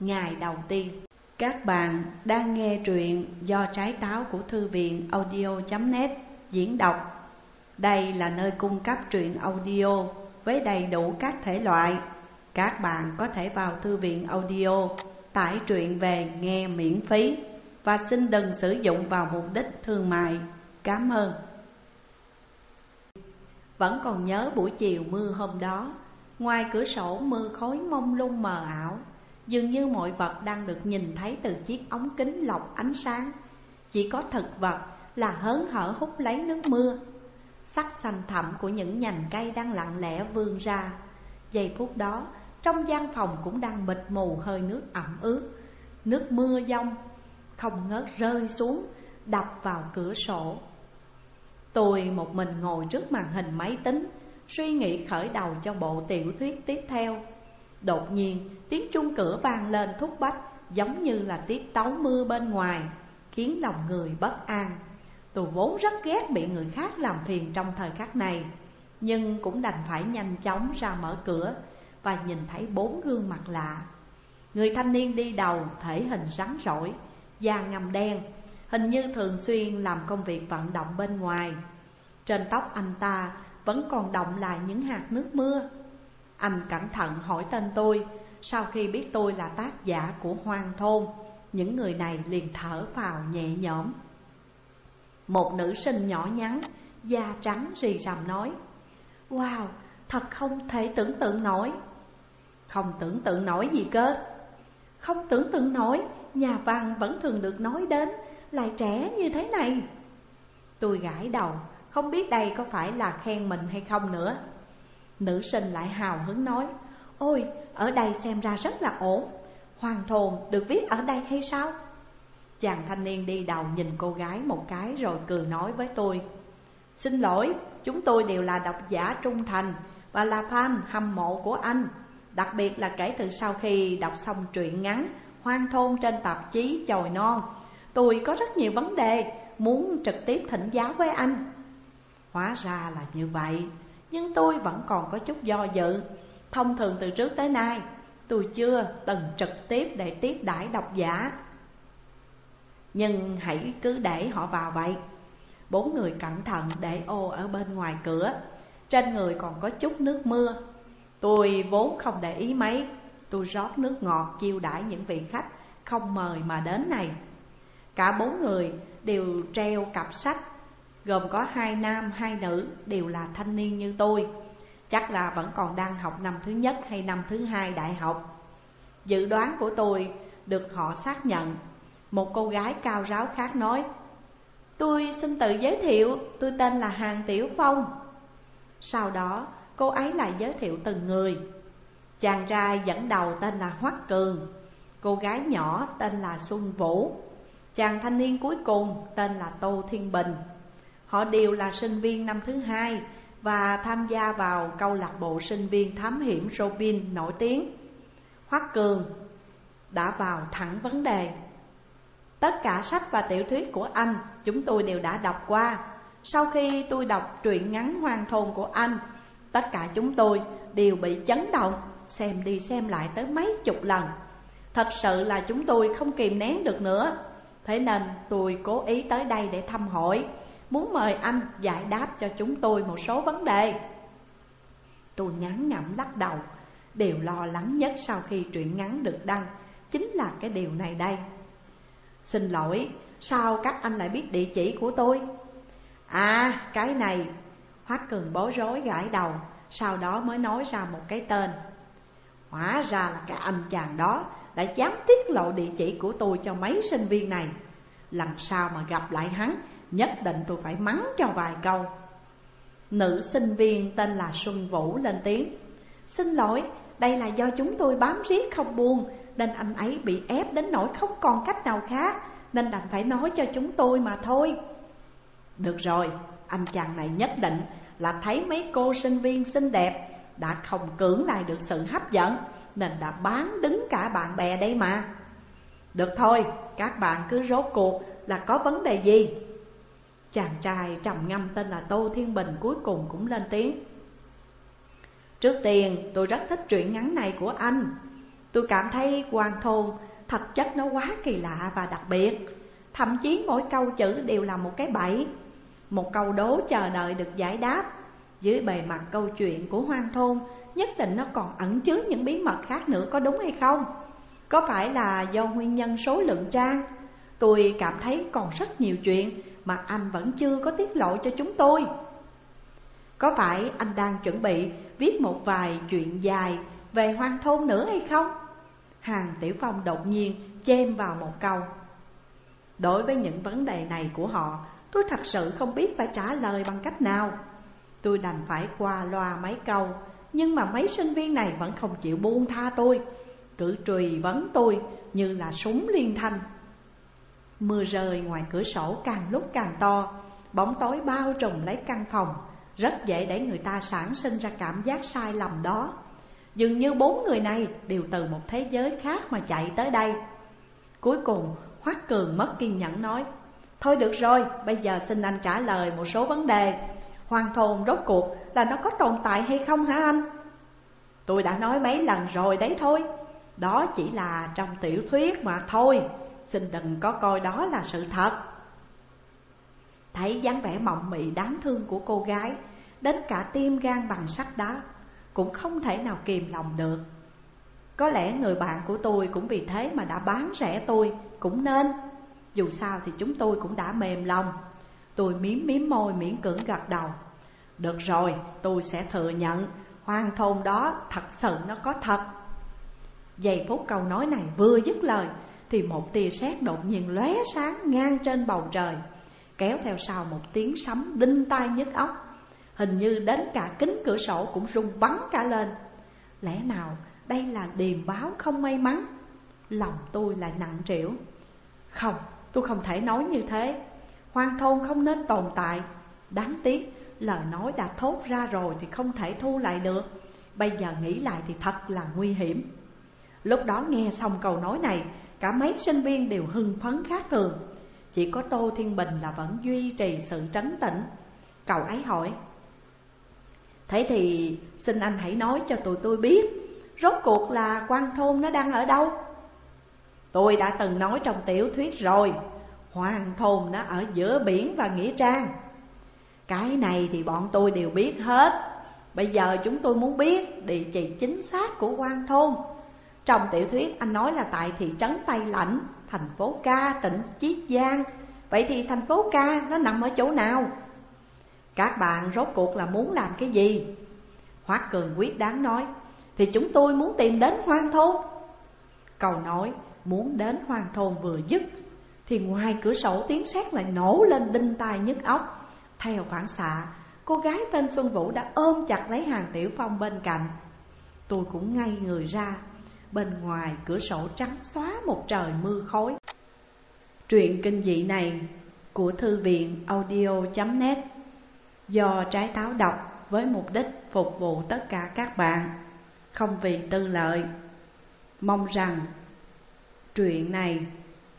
Ngày đầu tiên. Các bạn đang nghe truyện do trái táo của thư viện audio.net diễn đọc. Đây là nơi cung cấp truyện audio với đầy đủ các thể loại. Các bạn có thể vào thư viện audio, tải truyện về nghe miễn phí Và xin đừng sử dụng vào mục đích thương mại. Cảm ơn. Vẫn còn nhớ buổi chiều mưa hôm đó, Ngoài cửa sổ mưa khói mông lung mờ ảo Dường như mọi vật đang được nhìn thấy từ chiếc ống kính lọc ánh sáng. Chỉ có thực vật là hớn hở hút lấy nước mưa. Sắc xanh thẳm của những nhành cây đang lặng lẽ vươn ra. Giây phút đó, trong gian phòng cũng đang mịt mù hơi nước ẩm ướt. Nước mưa dông không ngớt rơi xuống, đập vào cửa sổ. Tôi một mình ngồi trước màn hình máy tính, Suy nghĩ khởi đầu cho bộ tiểu thuyết tiếp theo. Đột nhiên, tiếng chuông cửa vang lên thúc bách, Giống như là tiết tấu mưa bên ngoài, Khiến lòng người bất an. Tôi vốn rất ghét bị người khác làm phiền trong thời khắc này, Nhưng cũng đành phải nhanh chóng ra mở cửa Và nhìn thấy bốn gương mặt lạ. Người thanh niên đi đầu, thể hình rắn rỏi, Da ngầm đen, Hình như thường xuyên làm công việc vận động bên ngoài. Trên tóc anh ta vẫn còn động lại những hạt nước mưa. Anh cẩn thận hỏi tên tôi Sau khi biết tôi là tác giả của Hoang Thôn Những người này liền thở vào nhẹ nhõm. Một nữ sinh nhỏ nhắn, da trắng rì rầm nói Wow, thật không thể tưởng tượng nổi. Không tưởng tượng nổi gì cơ. Không tưởng tượng nổi, nhà văn vẫn thường được nói đến Lại trẻ như thế này. Tôi gãi đầu không biết đây có phải là khen mình hay không nữa. Nữ sinh lại hào hứng nói Ôi, ở đây xem ra rất là ổn. Hoàng thồn được viết ở đây hay sao? Chàng thanh niên đi đầu nhìn cô gái một cái rồi cười nói với tôi Xin lỗi, chúng tôi đều là độc giả trung thành Và là fan hâm mộ của anh. Đặc biệt là kể từ sau khi đọc xong truyện ngắn Hoang thôn trên tạp chí Chồi Non Tôi có rất nhiều vấn đề muốn trực tiếp thỉnh giáo với anh. Hóa ra là như vậy. Nhưng tôi vẫn còn có chút do dự. Thông thường từ trước tới nay, Tôi chưa từng trực tiếp để tiếp đãi độc giả. Nhưng hãy cứ để họ vào vậy. Bốn người cẩn thận để ô ở bên ngoài cửa. Trên người còn có chút nước mưa. Tôi vốn không để ý mấy. Tôi rót nước ngọt chiêu đãi những vị khách không mời mà đến này. Cả bốn người đều treo cặp sách Gồm có hai nam hai nữ đều là thanh niên như tôi. Chắc là vẫn còn đang học năm thứ nhất hay năm thứ hai đại học. Dự đoán của tôi được họ xác nhận. Một cô gái cao ráo khác nói Tôi xin tự giới thiệu, tôi tên là Hàng Tiểu Phong. Sau đó cô ấy lại giới thiệu từng người. Chàng trai dẫn đầu tên là Hoắc Cường Cô gái nhỏ tên là Xuân Vũ. Chàng thanh niên cuối cùng tên là Tô Thiên Bình. Họ đều là sinh viên năm thứ hai Và tham gia vào câu lạc bộ sinh viên thám hiểm Robin nổi tiếng. Hoắc Cường đã vào thẳng vấn đề. Tất cả sách và tiểu thuyết của anh chúng tôi đều đã đọc qua. Sau khi tôi đọc truyện ngắn hoang thôn của anh, Tất cả chúng tôi đều bị chấn động, Xem đi xem lại tới mấy chục lần. Thật sự là chúng tôi không kìm nén được nữa. Thế nên tôi cố ý tới đây để thăm hỏi. Muốn mời anh giải đáp cho chúng tôi một số vấn đề. Tôi ngán ngẩm lắc đầu. Điều lo lắng nhất sau khi truyện ngắn được đăng Chính là cái điều này đây. Xin lỗi, sao các anh lại biết địa chỉ của tôi? À, cái này. Hoắc Cường bối rối gãi đầu Sau đó mới nói ra một cái tên. Hóa ra là cái anh chàng đó Đã dám tiết lộ địa chỉ của tôi cho mấy sinh viên này. Lần sau mà gặp lại hắn Nhất định tôi phải mắng cho vài câu. Nữ sinh viên tên là Xuân Vũ lên tiếng. Xin lỗi, đây là do chúng tôi bám riết không buông Nên anh ấy bị ép đến nỗi không còn cách nào khác Nên đành phải nói cho chúng tôi mà thôi. Được rồi, anh chàng này nhất định là thấy mấy cô sinh viên xinh đẹp Đã không cưỡng lại được sự hấp dẫn Nên đã bán đứng cả bạn bè đây mà. Được thôi, các bạn cứ rốt cuộc là có vấn đề gì? Chàng trai trầm ngâm tên là Tô Thiên Bình cuối cùng cũng lên tiếng. Trước tiên, tôi rất thích truyện ngắn này của anh. Tôi cảm thấy quan thôn, thật chất nó quá kỳ lạ và đặc biệt. Thậm chí mỗi câu chữ đều là một cái bẫy. Một câu đố chờ đợi được giải đáp. Dưới bề mặt câu chuyện của hoang thôn, Nhất định nó còn ẩn chứa những bí mật khác nữa có đúng hay không? Có phải là do nguyên nhân số lượng trang? Tôi cảm thấy còn rất nhiều chuyện mà anh vẫn chưa có tiết lộ cho chúng tôi. Có phải anh đang chuẩn bị viết một vài chuyện dài về hoang thôn nữa hay không? Hàng Tiểu Phong đột nhiên chêm vào một câu. Đối với những vấn đề này của họ, Tôi thật sự không biết phải trả lời bằng cách nào. Tôi đành phải qua loa mấy câu, Nhưng mà mấy sinh viên này vẫn không chịu buông tha tôi. Cứ trùy vấn tôi như là súng liên thanh. Mưa rơi ngoài cửa sổ càng lúc càng to Bóng tối bao trùm lấy căn phòng. Rất dễ để người ta sản sinh ra cảm giác sai lầm đó. Dường như bốn người này đều từ một thế giới khác mà chạy tới đây. Cuối cùng Hoắc Cường mất kiên nhẫn nói Thôi được rồi, bây giờ xin anh trả lời một số vấn đề. Hoàng thôn rốt cuộc là nó có tồn tại hay không hả anh? Tôi đã nói mấy lần rồi đấy thôi. Đó chỉ là trong tiểu thuyết mà thôi. Xin đừng có coi đó là sự thật. Thấy dáng vẻ mộng mị đáng thương của cô gái Đến cả tim gan bằng sắt đá Cũng không thể nào kìm lòng được. Có lẽ người bạn của tôi cũng vì thế mà đã bán rẻ tôi Cũng nên. Dù sao thì chúng tôi cũng đã mềm lòng. Tôi miếm miếm môi miễn cưỡng gật đầu. Được rồi, tôi sẽ thừa nhận. Hoang thôn đó thật sự nó có thật. Giây phút câu nói này vừa dứt lời thì một tia sét đột nhiên lóe sáng ngang trên bầu trời Kéo theo sau một tiếng sấm đinh tai nhức óc. Hình như đến cả kính cửa sổ cũng rung bắn cả lên. Lẽ nào đây là điềm báo không may mắn? Lòng tôi lại nặng trĩu. Không, tôi không thể nói như thế. Hoang thôn không nên tồn tại. Đáng tiếc, lời nói đã thốt ra rồi thì không thể thu lại được. Bây giờ nghĩ lại thì thật là nguy hiểm. Lúc đó nghe xong câu nói này Cả mấy sinh viên đều hưng phấn khác thường Chỉ có Tô Thiên Bình là vẫn duy trì sự trấn tĩnh. Cậu ấy hỏi, Thế thì xin anh hãy nói cho tụi tôi biết, Rốt cuộc là quan thôn nó đang ở đâu? Tôi đã từng nói trong tiểu thuyết rồi, Hoàng thôn nó ở giữa biển và Nghĩa Trang. Cái này thì bọn tôi đều biết hết. Bây giờ chúng tôi muốn biết địa chỉ chính xác của quan thôn. Trong tiểu thuyết anh nói là tại thị trấn Tây Lãnh Thành phố Ca, tỉnh Chiết Giang. Vậy thì thành phố Ca nó nằm ở chỗ nào? Các bạn rốt cuộc là muốn làm cái gì? Hoác Cường quyết đáng nói Thì chúng tôi muốn tìm đến hoang thôn. Cầu nói muốn đến hoang thôn vừa dứt. Thì ngoài cửa sổ tiếng sét lại nổ lên đinh tai nhức óc. Theo phản xạ Cô gái tên Xuân Vũ đã ôm chặt lấy hàng tiểu phong bên cạnh. Tôi cũng ngay người ra. Bên ngoài cửa sổ trắng xóa một trời mưa khói. Truyện kinh dị này của thư viện audio.net Do trái táo đọc với mục đích phục vụ tất cả các bạn. Không vì tư lợi Mong rằng truyện này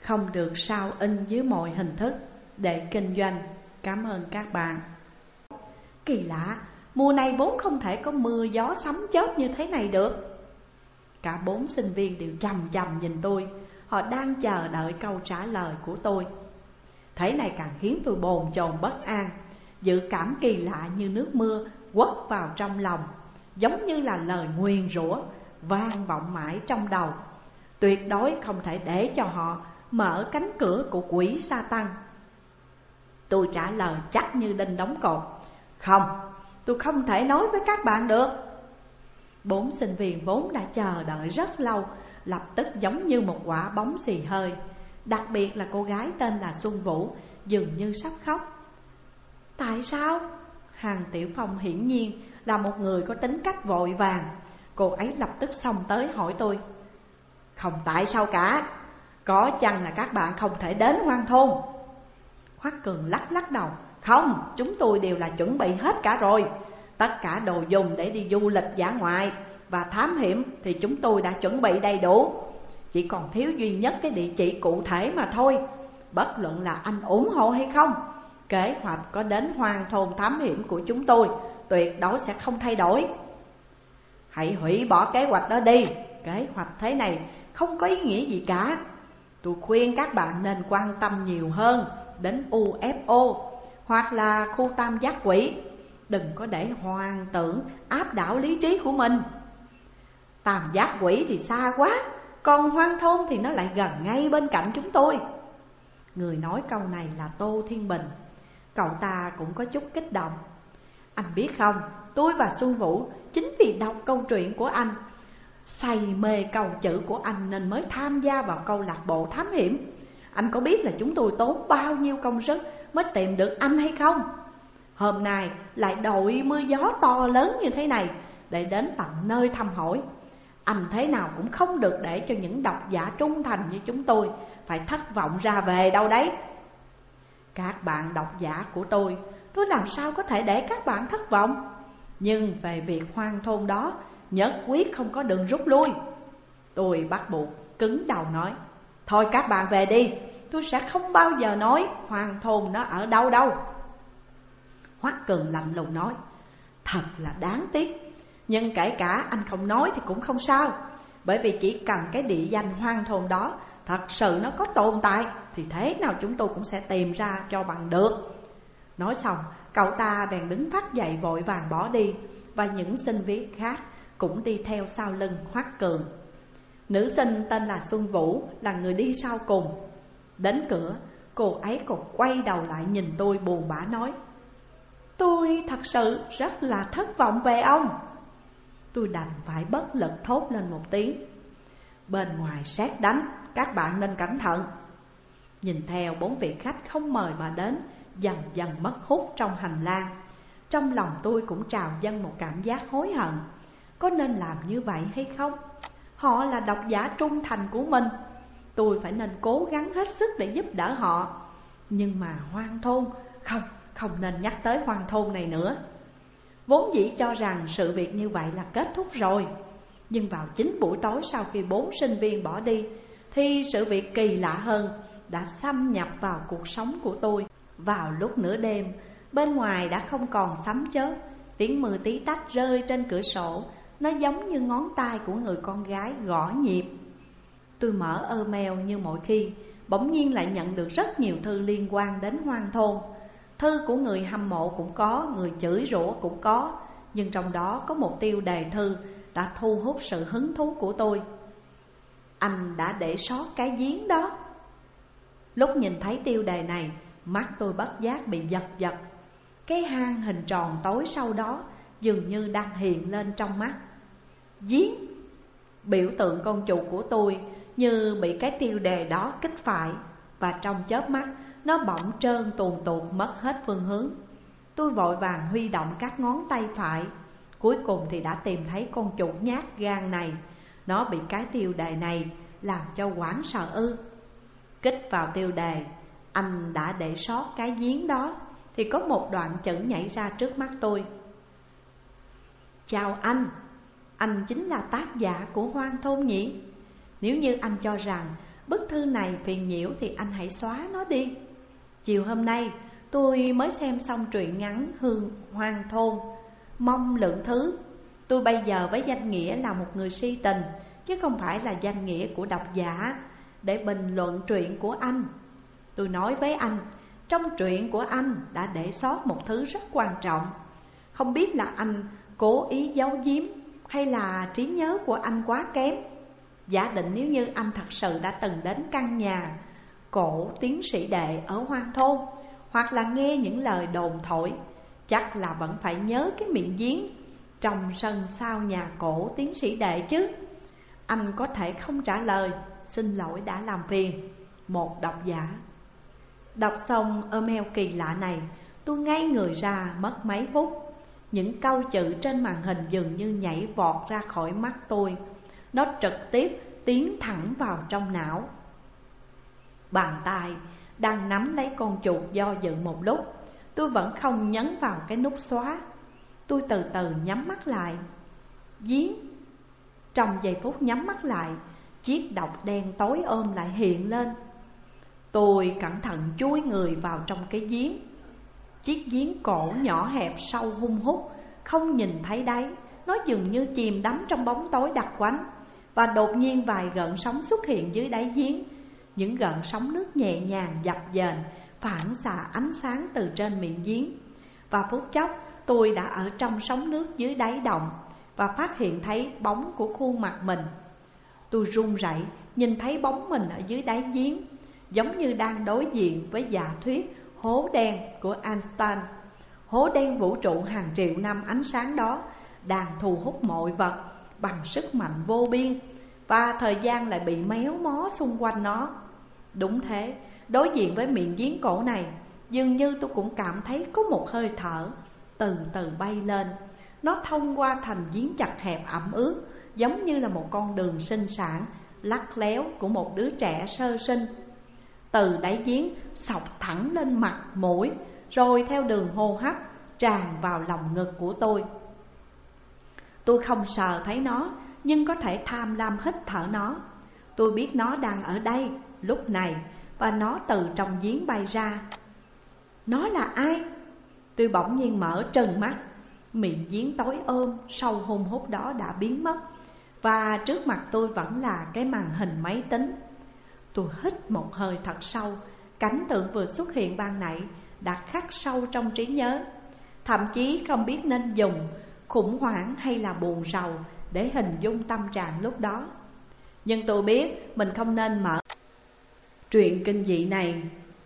không được sao in dưới mọi hình thức để kinh doanh. Cảm ơn các bạn. Kỳ lạ, mùa này vốn không thể có mưa gió sấm chớp như thế này được. Cả bốn sinh viên đều trầm trầm nhìn tôi. Họ đang chờ đợi câu trả lời của tôi. Thế này càng khiến tôi bồn chồn bất an. Dự cảm kỳ lạ như nước mưa quất vào trong lòng Giống như là lời nguyền rủa vang vọng mãi trong đầu. Tuyệt đối không thể để cho họ mở cánh cửa của quỷ sa tăng. Tôi trả lời chắc như đinh đóng cột. Không, tôi không thể nói với các bạn được. Bốn sinh viên vốn đã chờ đợi rất lâu Lập tức giống như một quả bóng xì hơi. Đặc biệt là cô gái tên là Xuân Vũ Dường như sắp khóc. Tại sao? Hàng Tiểu Phong hiển nhiên là một người có tính cách vội vàng. Cô ấy lập tức xông tới hỏi tôi. Không tại sao cả Có chăng là các bạn không thể đến hoang thôn? Hoắc Cường lắc lắc đầu. Không, chúng tôi đều là chuẩn bị hết cả rồi. Tất cả đồ dùng để đi du lịch giả ngoại. Và thám hiểm thì chúng tôi đã chuẩn bị đầy đủ. Chỉ còn thiếu duy nhất cái địa chỉ cụ thể mà thôi. Bất luận là anh ủng hộ hay không, Kế hoạch có đến hoang thôn thám hiểm của chúng tôi, Tuyệt đối sẽ không thay đổi. Hãy hủy bỏ kế hoạch đó đi. Kế hoạch thế này không có ý nghĩa gì cả. Tôi khuyên các bạn nên quan tâm nhiều hơn đến UFO Hoặc là khu tam giác quỷ. Đừng có để hoàn tưởng áp đảo lý trí của mình. Tàm giác quỷ thì xa quá Còn hoang thôn thì nó lại gần ngay bên cạnh chúng tôi. Người nói câu này là Tô Thiên Bình. Cậu ta cũng có chút kích động. Anh biết không, tôi và Xuân Vũ chính vì đọc câu chuyện của anh Say mê câu chữ của anh nên mới tham gia vào câu lạc bộ thám hiểm. Anh có biết là chúng tôi tốn bao nhiêu công sức mới tìm được anh hay không? Hôm nay lại đội mưa gió to lớn như thế này Để đến tận nơi thăm hỏi. Anh thế nào cũng không được để cho những độc giả trung thành như chúng tôi Phải thất vọng ra về đâu đấy. Các bạn độc giả của tôi Tôi làm sao có thể để các bạn thất vọng? Nhưng về việc hoang thôn đó, Nhất quyết không có đường rút lui. Tôi bắt buộc cứng đầu nói, Thôi các bạn về đi, Tôi sẽ không bao giờ nói Hoàng thôn nó ở đâu đâu. Hoắc Cường lạnh lùng nói Thật là đáng tiếc. Nhưng kể cả anh không nói thì cũng không sao. Bởi vì chỉ cần cái địa danh hoang thôn đó Thật sự nó có tồn tại Thì thế nào chúng tôi cũng sẽ tìm ra cho bằng được. Nói xong cậu ta bèn đứng phát dậy vội vàng bỏ đi Và những sinh viên khác cũng đi theo sau lưng Hoắc Cường Nữ sinh tên là Xuân Vũ là người đi sau cùng. Đến cửa, cô ấy còn quay đầu lại nhìn tôi buồn bã nói Tôi thật sự rất là thất vọng về ông. Tôi đành phải bất lực thốt lên một tiếng. Bên ngoài sát đánh, các bạn nên cẩn thận. Nhìn theo bốn vị khách không mời mà đến Dần dần mất hút trong hành lang. Trong lòng tôi cũng trào dâng một cảm giác hối hận. Có nên làm như vậy hay không? Họ là độc giả trung thành của mình. Tôi phải nên cố gắng hết sức để giúp đỡ họ. Nhưng mà hoang thôn Không, không nên nhắc tới hoang thôn này nữa. Vốn dĩ cho rằng sự việc như vậy là kết thúc rồi Nhưng vào chính buổi tối sau khi bốn sinh viên bỏ đi Thì sự việc kỳ lạ hơn đã xâm nhập vào cuộc sống của tôi. Vào lúc nửa đêm, bên ngoài đã không còn sấm chớp Tiếng mưa tí tách rơi trên cửa sổ Nó giống như ngón tay của người con gái gõ nhịp. Tôi mở email như mọi khi Bỗng nhiên lại nhận được rất nhiều thư liên quan đến hoang thôn. Thư của người hâm mộ cũng có, người chửi rủa cũng có. Nhưng trong đó có một tiêu đề thư đã thu hút sự hứng thú của tôi. Anh đã để sót cái giếng đó. Lúc nhìn thấy tiêu đề này, mắt tôi bất giác bị giật giật. Cái hang hình tròn tối sau đó dường như đang hiện lên trong mắt. Giếng! Biểu tượng con chuột của tôi như bị cái tiêu đề đó kích phải. Và trong chớp mắt, nó bỗng trơn tuồn tuột mất hết phương hướng. Tôi vội vàng huy động các ngón tay phải. Cuối cùng thì đã tìm thấy con chuột nhát gan này. Nó bị cái tiêu đề này làm cho quảng sợ ư. Kích vào tiêu đề, Anh đã để sót cái giếng đó. Thì có một đoạn chữ nhảy ra trước mắt tôi. Chào anh Anh chính là tác giả của Hoang Thôn nhỉ? Nếu như anh cho rằng bức thư này phiền nhiễu thì anh hãy xóa nó đi. Chiều hôm nay, tôi mới xem xong truyện ngắn Hương Hoang Thôn. Mong lượng thứ. Tôi bây giờ với danh nghĩa là một người si tình, Chứ không phải là danh nghĩa của độc giả. Để bình luận truyện của anh, Tôi nói với anh, Trong truyện của anh đã để sót một thứ rất quan trọng. Không biết là anh cố ý giấu giếm Hay là trí nhớ của anh quá kém. Giả định nếu như anh thật sự đã từng đến căn nhà Cổ tiến sĩ đệ ở hoang thôn, Hoặc là nghe những lời đồn thổi, Chắc là vẫn phải nhớ cái miệng giếng Trong sân sau nhà cổ tiến sĩ đệ chứ. Anh có thể không trả lời, Xin lỗi đã làm phiền. Một độc giả. Đọc xong email kỳ lạ này, Tôi ngay người ra mất mấy phút. Những câu chữ trên màn hình dường như nhảy vọt ra khỏi mắt tôi nó trực tiếp tiến thẳng vào trong não. Bàn tay đang nắm lấy con chuột do dự một lúc. Tôi vẫn không nhấn vào cái nút xóa. Tôi từ từ nhắm mắt lại. Giếng. Trong giây phút nhắm mắt lại, Chiếc độc đen tối ôm lại hiện lên. Tôi cẩn thận chui người vào trong cái giếng. Chiếc giếng cổ nhỏ hẹp sâu hung hút, Không nhìn thấy đáy. Nó dường như chìm đắm trong bóng tối đặc quánh. Và đột nhiên vài gợn sóng xuất hiện dưới đáy giếng. Những gợn sóng nước nhẹ nhàng, dập dềnh, Phản xạ ánh sáng từ trên miệng giếng. Và phút chốc, tôi đã ở trong sóng nước dưới đáy động Và phát hiện thấy bóng của khuôn mặt mình. Tôi run rẩy, nhìn thấy bóng mình ở dưới đáy giếng, Giống như đang đối diện với giả thuyết hố đen của Einstein. Hố đen vũ trụ hàng triệu năm ánh sáng đó Đang thu hút mọi vật bằng sức mạnh vô biên Và thời gian lại bị méo mó xung quanh nó. Đúng thế, đối diện với miệng giếng cổ này Dường như tôi cũng cảm thấy có một hơi thở từ từ bay lên. Nó thông qua thành giếng chặt hẹp ẩm ướt Giống như là một con đường sinh sản lắc léo của một đứa trẻ sơ sinh. Từ đáy giếng sọc thẳng lên mặt mũi Rồi theo đường hô hấp tràn vào lòng ngực của tôi. Tôi không sờ thấy nó, Nhưng có thể tham lam hít thở nó. Tôi biết nó đang ở đây, lúc này, Và nó từ trong giếng bay ra. Nó là ai? Tôi bỗng nhiên mở trừng mắt. Miệng giếng tối ôm Sâu hôn hút đó đã biến mất. Và trước mặt tôi vẫn là cái màn hình máy tính. Tôi hít một hơi thật sâu. Cảnh tượng vừa xuất hiện ban nãy Đã khắc sâu trong trí nhớ. Thậm chí không biết nên dùng khủng hoảng hay là buồn rầu Để hình dung tâm trạng lúc đó. Nhưng tôi biết mình không nên mở Truyện kinh dị này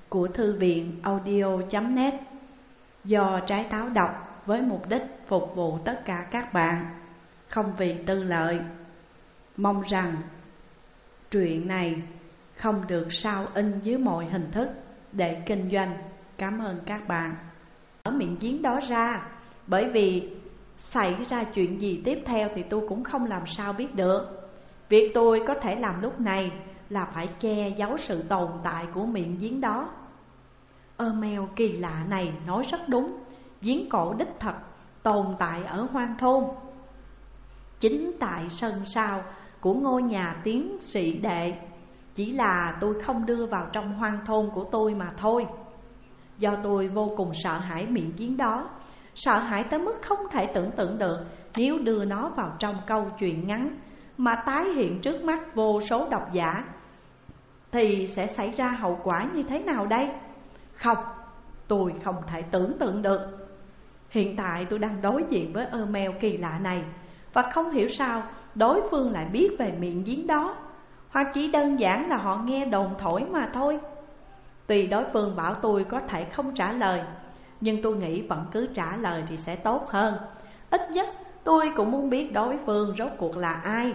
của thư viện audio.net Do trái táo đọc với mục đích phục vụ tất cả các bạn. Không vì tư lợi, Mong rằng truyện này không được sao in dưới mọi hình thức để kinh doanh. Cảm ơn các bạn. Ở miệng giếng đó ra, Bởi vì xảy ra chuyện gì tiếp theo thì tôi cũng không làm sao biết được. Việc tôi có thể làm lúc này là phải che giấu sự tồn tại của miệng giếng đó. Ơ mèo kỳ lạ này nói rất đúng. Giếng cổ đích thật, tồn tại ở hoang thôn. Chính tại sân sau của ngôi nhà tiến sĩ đệ, Chỉ là tôi không đưa vào trong hoang thôn của tôi mà thôi. Do tôi vô cùng sợ hãi miệng giếng đó Sợ hãi tới mức không thể tưởng tượng được Nếu đưa nó vào trong câu chuyện ngắn Mà tái hiện trước mắt vô số độc giả Thì sẽ xảy ra hậu quả như thế nào đây? Không, tôi không thể tưởng tượng được Hiện tại tôi đang đối diện với ơ mèo kỳ lạ này Và không hiểu sao đối phương lại biết về miệng giếng đó Hoặc chỉ đơn giản là họ nghe đồn thổi mà thôi Tùy đối phương bảo tôi có thể không trả lời nhưng tôi nghĩ vẫn cứ trả lời thì sẽ tốt hơn. Ít nhất tôi cũng muốn biết đối phương rốt cuộc là ai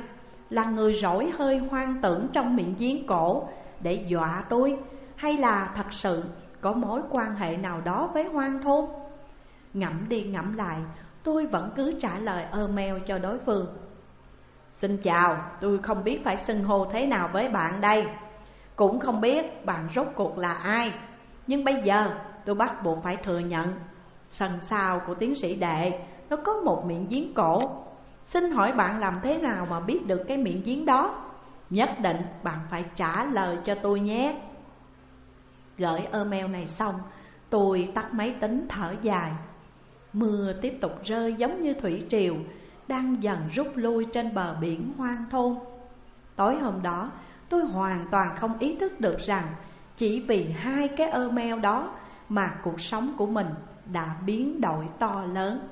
Là người rỗi hơi hoang tưởng trong miệng giếng cổ Để dọa tôi Hay là thật sự có mối quan hệ nào đó với hoang thôn? Ngẫm đi ngẫm lại Tôi vẫn cứ trả lời email cho đối phương. Xin chào, tôi không biết phải xưng hô thế nào với bạn đây. Cũng không biết bạn rốt cuộc là ai. Nhưng bây giờ tôi bắt buộc phải thừa nhận. Sần sau của tiến sĩ đệ, Nó có một miệng giếng cổ. Xin hỏi bạn làm thế nào mà biết được cái miệng giếng đó? Nhất định bạn phải trả lời cho tôi nhé. Gửi email này xong, Tôi tắt máy tính thở dài. Mưa tiếp tục rơi giống như thủy triều, Đang dần rút lui trên bờ biển hoang thôn. Tối hôm đó, tôi hoàn toàn không ý thức được rằng Chỉ vì hai cái email đó mà cuộc sống của mình đã biến đổi to lớn.